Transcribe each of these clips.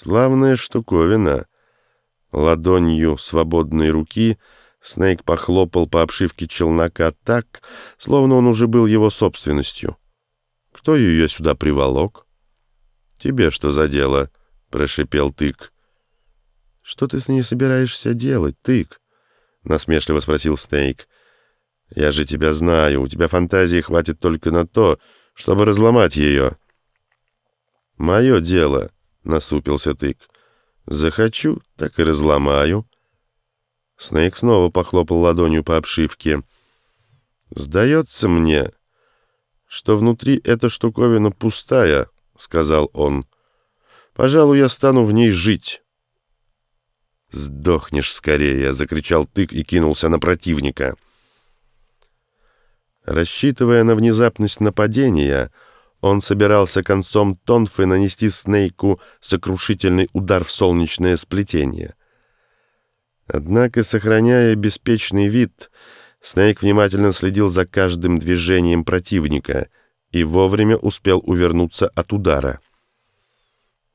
Славная штуковина. Ладонью свободной руки Снейк похлопал по обшивке челнока так, словно он уже был его собственностью. Кто ее сюда приволок? «Тебе что за дело?» — прошипел Тык. «Что ты с ней собираешься делать, Тык?» — насмешливо спросил Снейк. «Я же тебя знаю, у тебя фантазии хватит только на то, чтобы разломать ее». «Мое дело», — насупился Тык. «Захочу, так и разломаю». Снейк снова похлопал ладонью по обшивке. «Сдается мне, что внутри эта штуковина пустая», — сказал он. «Пожалуй, я стану в ней жить». «Сдохнешь скорее!» — закричал Тык и кинулся на противника. Рассчитывая на внезапность нападения, он собирался концом тонфы нанести Снейку сокрушительный удар в солнечное сплетение. Однако, сохраняя беспечный вид, Снейк внимательно следил за каждым движением противника и вовремя успел увернуться от удара.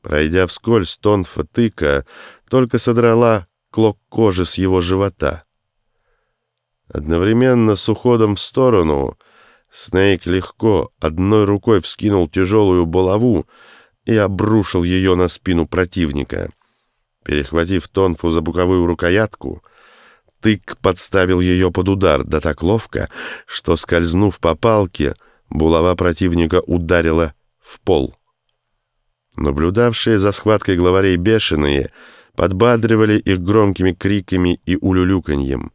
Пройдя вскользь, тонфа тыка только содрала клок кожи с его живота. Одновременно с уходом в сторону Снейк легко одной рукой вскинул тяжелую булаву и обрушил ее на спину противника. Перехватив Тонфу за боковую рукоятку, тык подставил ее под удар, да так ловко, что, скользнув по палке, булава противника ударила в пол. Наблюдавшие за схваткой главарей бешеные подбадривали их громкими криками и улюлюканьем.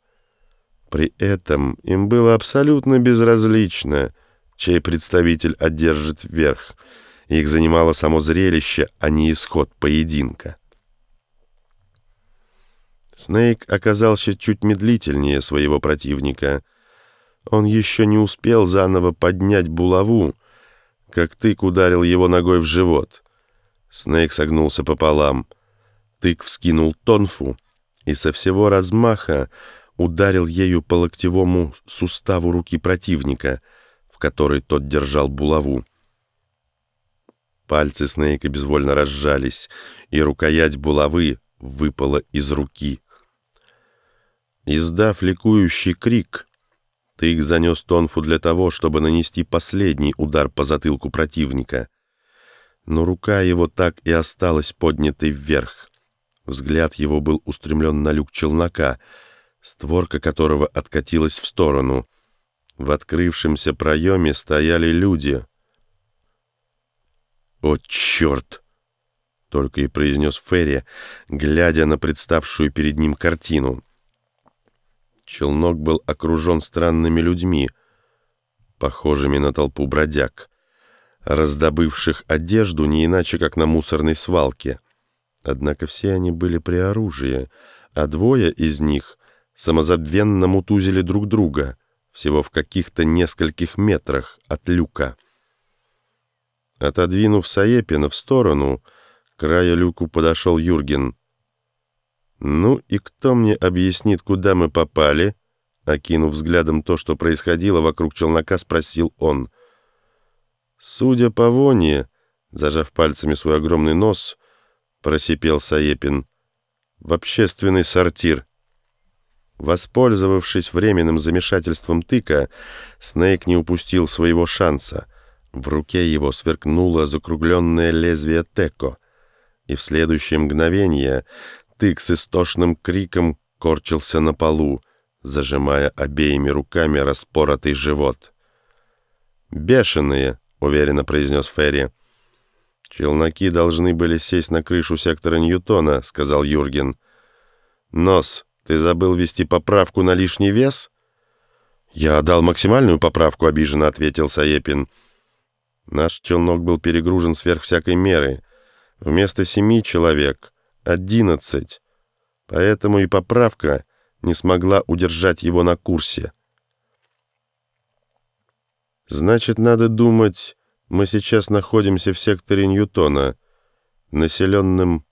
При этом им было абсолютно безразлично, чей представитель одержит верх. Их занимало само зрелище, а не исход поединка. Снейк оказался чуть медлительнее своего противника. Он еще не успел заново поднять булаву, как тык ударил его ногой в живот. Снейк согнулся пополам. Тык вскинул тонфу и со всего размаха ударил ею по локтевому суставу руки противника, в которой тот держал булаву. Пальцы Снейка безвольно разжались, и рукоять булавы выпала из руки. Издав ликующий крик, Тык занес Тонфу для того, чтобы нанести последний удар по затылку противника. Но рука его так и осталась поднятой вверх. Взгляд его был устремлен на люк челнока — створка которого откатилась в сторону. В открывшемся проеме стояли люди. «О, черт!» — только и произнес Ферри, глядя на представшую перед ним картину. Челнок был окружен странными людьми, похожими на толпу бродяг, раздобывших одежду не иначе, как на мусорной свалке. Однако все они были при оружии, а двое из них самозабвенно мутузили друг друга, всего в каких-то нескольких метрах от люка. Отодвинув Саепина в сторону, к краю люку подошел Юрген. «Ну и кто мне объяснит, куда мы попали?» Окинув взглядом то, что происходило вокруг челнока, спросил он. «Судя по воне, зажав пальцами свой огромный нос, просипел Саепин, в общественный сортир. Воспользовавшись временным замешательством тыка, Снейк не упустил своего шанса. В руке его сверкнуло закругленное лезвие Теко, и в следующее мгновение тык с истошным криком корчился на полу, зажимая обеими руками распоротый живот. «Бешеные!» — уверенно произнес Ферри. «Челноки должны были сесть на крышу сектора Ньютона», — сказал Юрген. «Нос!» Ты забыл вести поправку на лишний вес? Я дал максимальную поправку, обиженно ответил Саепин. Наш челнок был перегружен сверх всякой меры. Вместо семи человек — одиннадцать. Поэтому и поправка не смогла удержать его на курсе. Значит, надо думать, мы сейчас находимся в секторе Ньютона, населенным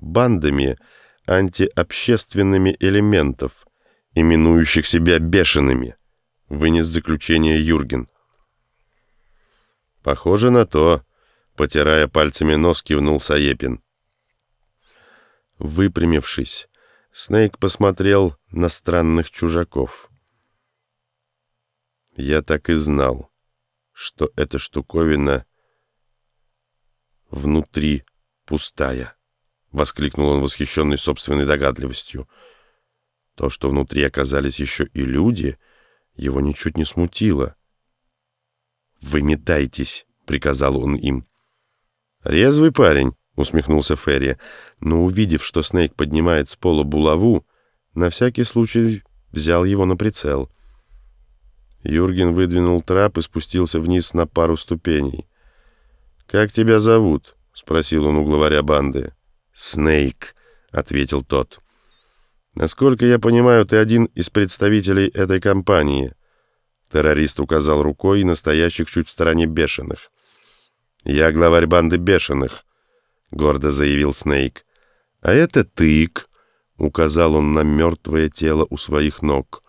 бандами — антиобщественными элементов, именующих себя бешеными, вынес заключение Юрген. Похоже на то, потирая пальцами нос, кивнул Саепин. Выпрямившись, Снейк посмотрел на странных чужаков. Я так и знал, что эта штуковина внутри пустая, — воскликнул он, восхищенный собственной догадливостью. То, что внутри оказались еще и люди, его ничуть не смутило. «Вы метайтесь», — приказал он им. «Резвый парень», — усмехнулся Ферри, но, увидев, что Снейк поднимает с пола булаву, на всякий случай взял его на прицел. Юрген выдвинул трап и спустился вниз на пару ступеней. «Как тебя зовут?» — спросил он у главаря банды. «Снейк», — ответил тот. «Насколько я понимаю, ты один из представителей этой компании». Террорист указал рукой на стоящих чуть в стороне бешеных. «Я главарь банды бешеных», — гордо заявил Снейк. «А это Тык», — указал он на мертвое тело у своих ног.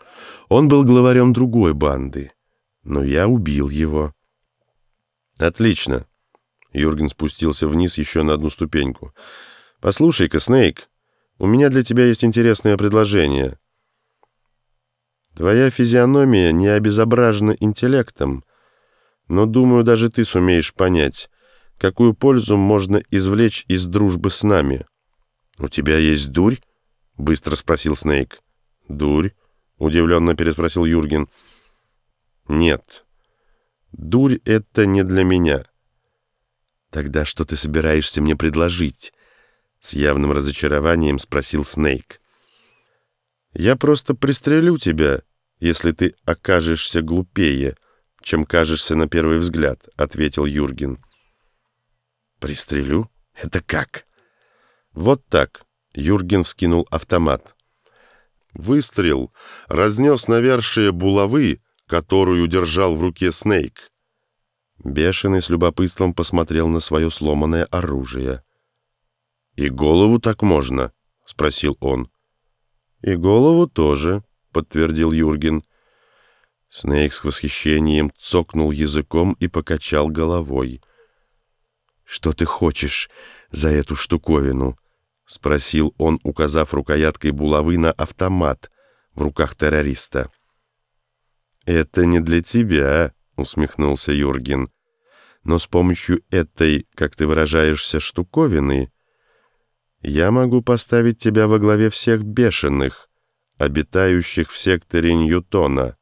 «Он был главарем другой банды, но я убил его». «Отлично». Юрген спустился вниз еще на одну ступеньку. «Послушай-ка, Снейк, у меня для тебя есть интересное предложение». Твоя физиономия не обезображена интеллектом, но, думаю, даже ты сумеешь понять, какую пользу можно извлечь из дружбы с нами. «У тебя есть дурь?» — быстро спросил Снейк. «Дурь?» — удивленно переспросил Юрген. «Нет, дурь — это не для меня». «Тогда что ты собираешься мне предложить?» С явным разочарованием спросил Снейк. «Я просто пристрелю тебя, если ты окажешься глупее, чем кажешься на первый взгляд», — ответил Юрген. «Пристрелю? Это как?» «Вот так», — Юрген вскинул автомат. Выстрел разнес навершие булавы, которую держал в руке Снейк. Бешеный с любопытством посмотрел на свое сломанное оружие. «И голову так можно?» — спросил он. «И голову тоже», — подтвердил Юрген. Снейк с восхищением цокнул языком и покачал головой. «Что ты хочешь за эту штуковину?» — спросил он, указав рукояткой булавы на автомат в руках террориста. «Это не для тебя», — усмехнулся Юрген. «Но с помощью этой, как ты выражаешься, штуковины я могу поставить тебя во главе всех бешеных, обитающих в секторе Ньютона.